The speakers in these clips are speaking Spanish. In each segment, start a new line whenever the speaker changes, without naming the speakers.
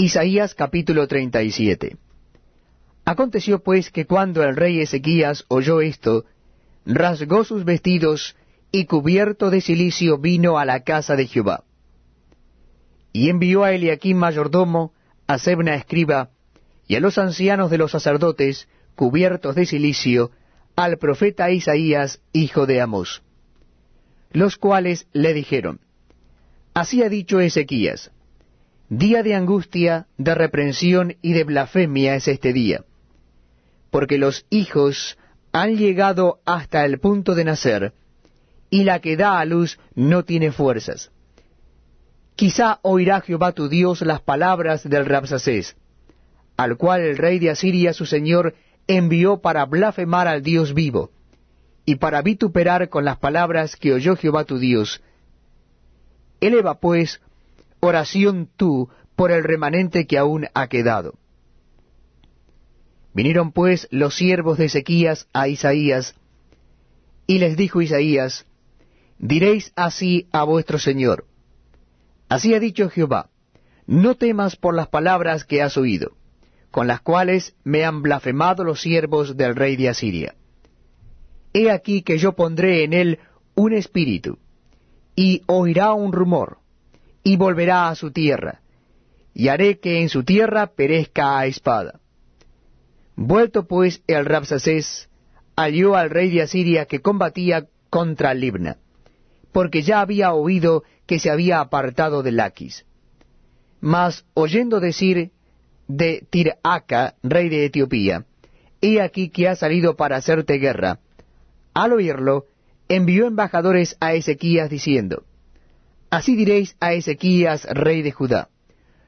Isaías capítulo 37 Aconteció pues que cuando el rey Ezequías oyó esto, rasgó sus vestidos y cubierto de cilicio vino a la casa de Jehová. Y envió a Eliaquim mayordomo, a Sebna escriba, y a los ancianos de los sacerdotes, cubiertos de cilicio, al profeta Isaías, hijo de Amós. Los cuales le dijeron, Así ha dicho Ezequías, Día de angustia, de reprensión y de blasfemia es este día, porque los hijos han llegado hasta el punto de nacer, y la que da a luz no tiene fuerzas. Quizá oirá Jehová tu Dios las palabras del Rabsacés, al cual el rey de Asiria su señor envió para blasfemar al Dios vivo, y para vituperar con las palabras que oyó Jehová tu Dios. Eleva pues oración tú por el remanente que aún ha quedado. Vinieron pues los siervos de Ezequías a Isaías, y les dijo Isaías, Diréis así a vuestro Señor, Así ha dicho Jehová, no temas por las palabras que has oído, con las cuales me han blasfemado los siervos del rey de Asiria. He aquí que yo pondré en él un espíritu, y oirá un rumor, y volverá a su tierra, y haré que en su tierra perezca a espada. Vuelto pues el Rabsacés, halló al rey de Asiria que combatía contra Libna, porque ya había oído que se había apartado de Laquis. Mas oyendo decir de Tiraca, rey de Etiopía, he aquí que ha salido para hacerte guerra, al oírlo, envió embajadores a Ezequías diciendo, Así diréis a Ezequías, rey de Judá,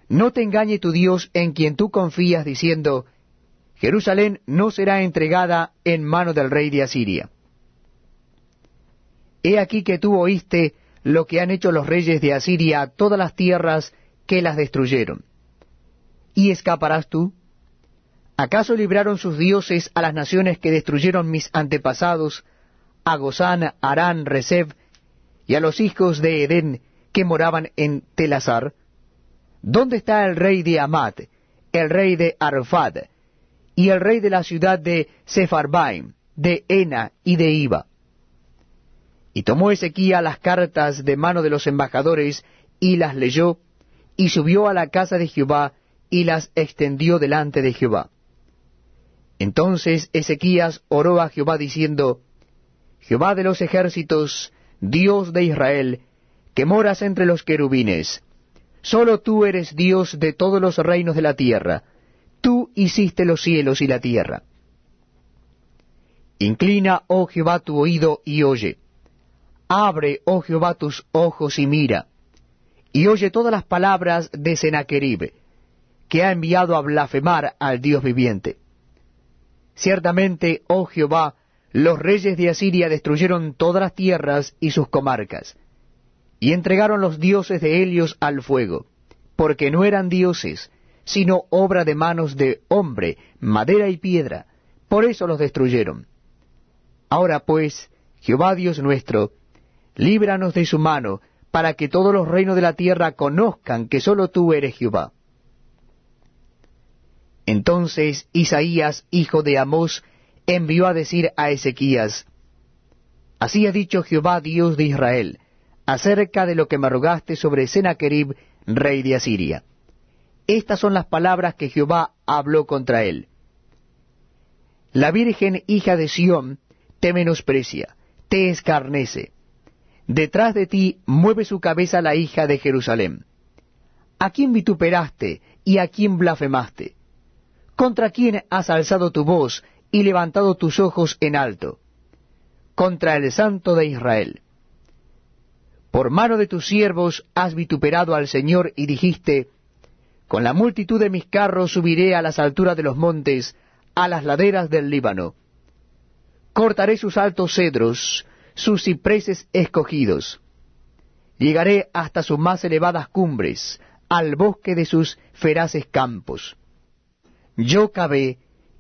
no te engañe tu Dios en quien tú confías, diciendo, Jerusalén no será entregada en mano del rey de Asiria. He aquí que tú oíste lo que han hecho los reyes de Asiria a todas las tierras que las destruyeron. ¿Y escaparás tú? ¿Acaso libraron sus dioses a las naciones que destruyeron mis antepasados, a Gozán, Arán, Rezeb, y a los hijos de Edén que moraban en Telazar? ¿Dónde está el rey de Amat, el rey de Arfad, y el rey de la ciudad de Sepharbaim, de Ena y de Iba? Y tomó Ezequiel las cartas de mano de los embajadores, y las leyó, y subió a la casa de Jehová, y las extendió delante de Jehová. Entonces Ezequías oró a Jehová diciendo, Jehová de los ejércitos, Dios de Israel, que moras entre los querubines, solo tú eres Dios de todos los reinos de la tierra, tú hiciste los cielos y la tierra. Inclina, oh Jehová, tu oído y oye. Abre, oh Jehová, tus ojos y mira, y oye todas las palabras de Sennacherib, que ha enviado a blasfemar al Dios viviente. Ciertamente, oh Jehová, los reyes de Asiria destruyeron todas las tierras y sus comarcas, y entregaron los dioses de Helios al fuego, porque no eran dioses, sino obra de manos de hombre, madera y piedra, por eso los destruyeron. Ahora pues, Jehová Dios nuestro, líbranos de su mano, para que todos los reinos de la tierra conozcan que sólo tú eres Jehová. Entonces Isaías, hijo de Amós, envió a decir a Ezequías, Así ha dicho Jehová Dios de Israel, acerca de lo que me rogaste sobre Sennacherib, rey de Asiria. Estas son las palabras que Jehová habló contra él. La Virgen hija de Sión te menosprecia, te escarnece Detrás de ti mueve su cabeza la hija de Jerusalén. ¿A quién vituperaste y a quién blasfemaste? ¿Contra quién has alzado tu voz y levantado tus ojos en alto? Contra el Santo de Israel. Por mano de tus siervos has vituperado al Señor y dijiste, Con la multitud de mis carros subiré a las alturas de los montes, a las laderas del Líbano. Cortaré sus altos cedros, sus cipreses escogidos. Llegaré hasta sus más elevadas cumbres, al bosque de sus feraces campos. Yo cavé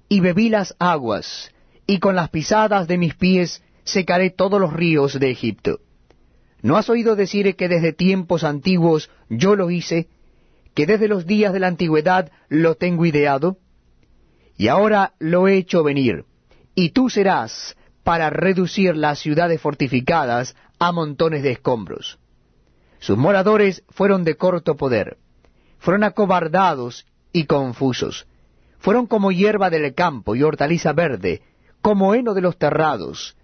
y bebí las aguas, y con las pisadas de mis pies secaré todos los ríos de Egipto. ¿No has oído decir que desde tiempos antiguos yo lo hice, que desde los días de la antigüedad lo tengo ideado? Y ahora lo he hecho venir, y tú serás para reducir las ciudades fortificadas a montones de escombros. Sus moradores fueron de corto poder, fueron acobardados y confusos, fueron como hierba del campo y hortaliza verde, como heno de los terrados,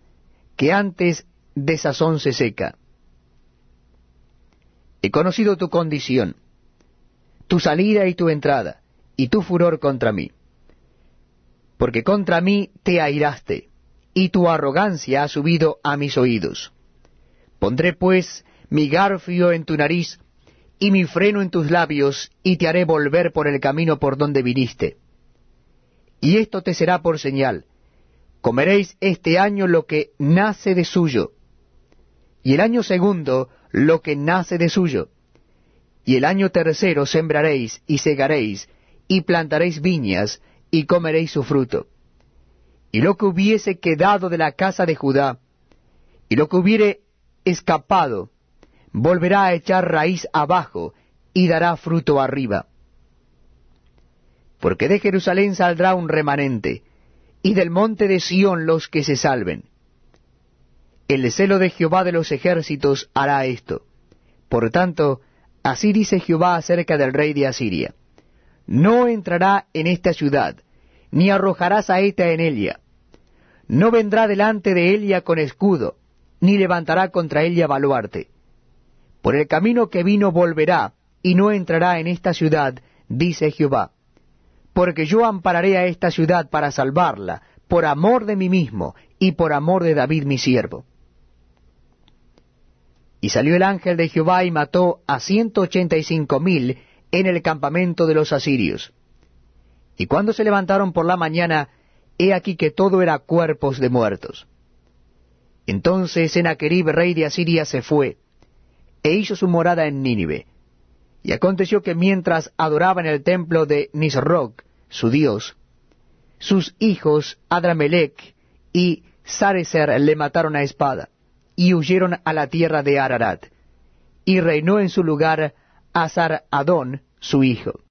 que antes de sazón se seca. He conocido tu condición, tu salida y tu entrada, y tu furor contra mí. Porque contra mí te airaste, y tu arrogancia ha subido a mis oídos. Pondré pues mi garfio en tu nariz, y mi freno en tus labios, y te haré volver por el camino por donde viniste. Y esto te será por señal. Comeréis este año lo que nace de suyo, y el año segundo lo que nace de suyo, y el año tercero sembraréis y segaréis, y plantaréis viñas, y comeréis su fruto. Y lo que hubiese quedado de la casa de Judá, y lo que hubiere escapado, volverá a echar raíz abajo, y dará fruto arriba. Porque de Jerusalén saldrá un remanente, y del monte de Sión los que se salven. El celo de Jehová de los ejércitos hará esto. Por tanto, así dice Jehová acerca del rey de Asiria. No entrará en esta ciudad, ni arrojará saeta en ella. No vendrá delante de ella con escudo, ni levantará contra ella baluarte. Por el camino que vino volverá, y no entrará en esta ciudad, dice Jehová porque yo ampararé a esta ciudad para salvarla, por amor de mí mismo y por amor de David mi siervo. Y salió el ángel de Jehová y mató a ciento ochenta y cinco mil en el campamento de los asirios. Y cuando se levantaron por la mañana, he aquí que todo era cuerpos de muertos. Entonces Sennacherib, rey de Asiria, se fue, e hizo su morada en Nínive. Y aconteció que mientras adoraba en el templo de Nisroch, su Dios, sus hijos Adramelech y Sarecer le mataron a espada, y huyeron a la tierra de Ararat, y reinó en su lugar Azar Adón, su hijo.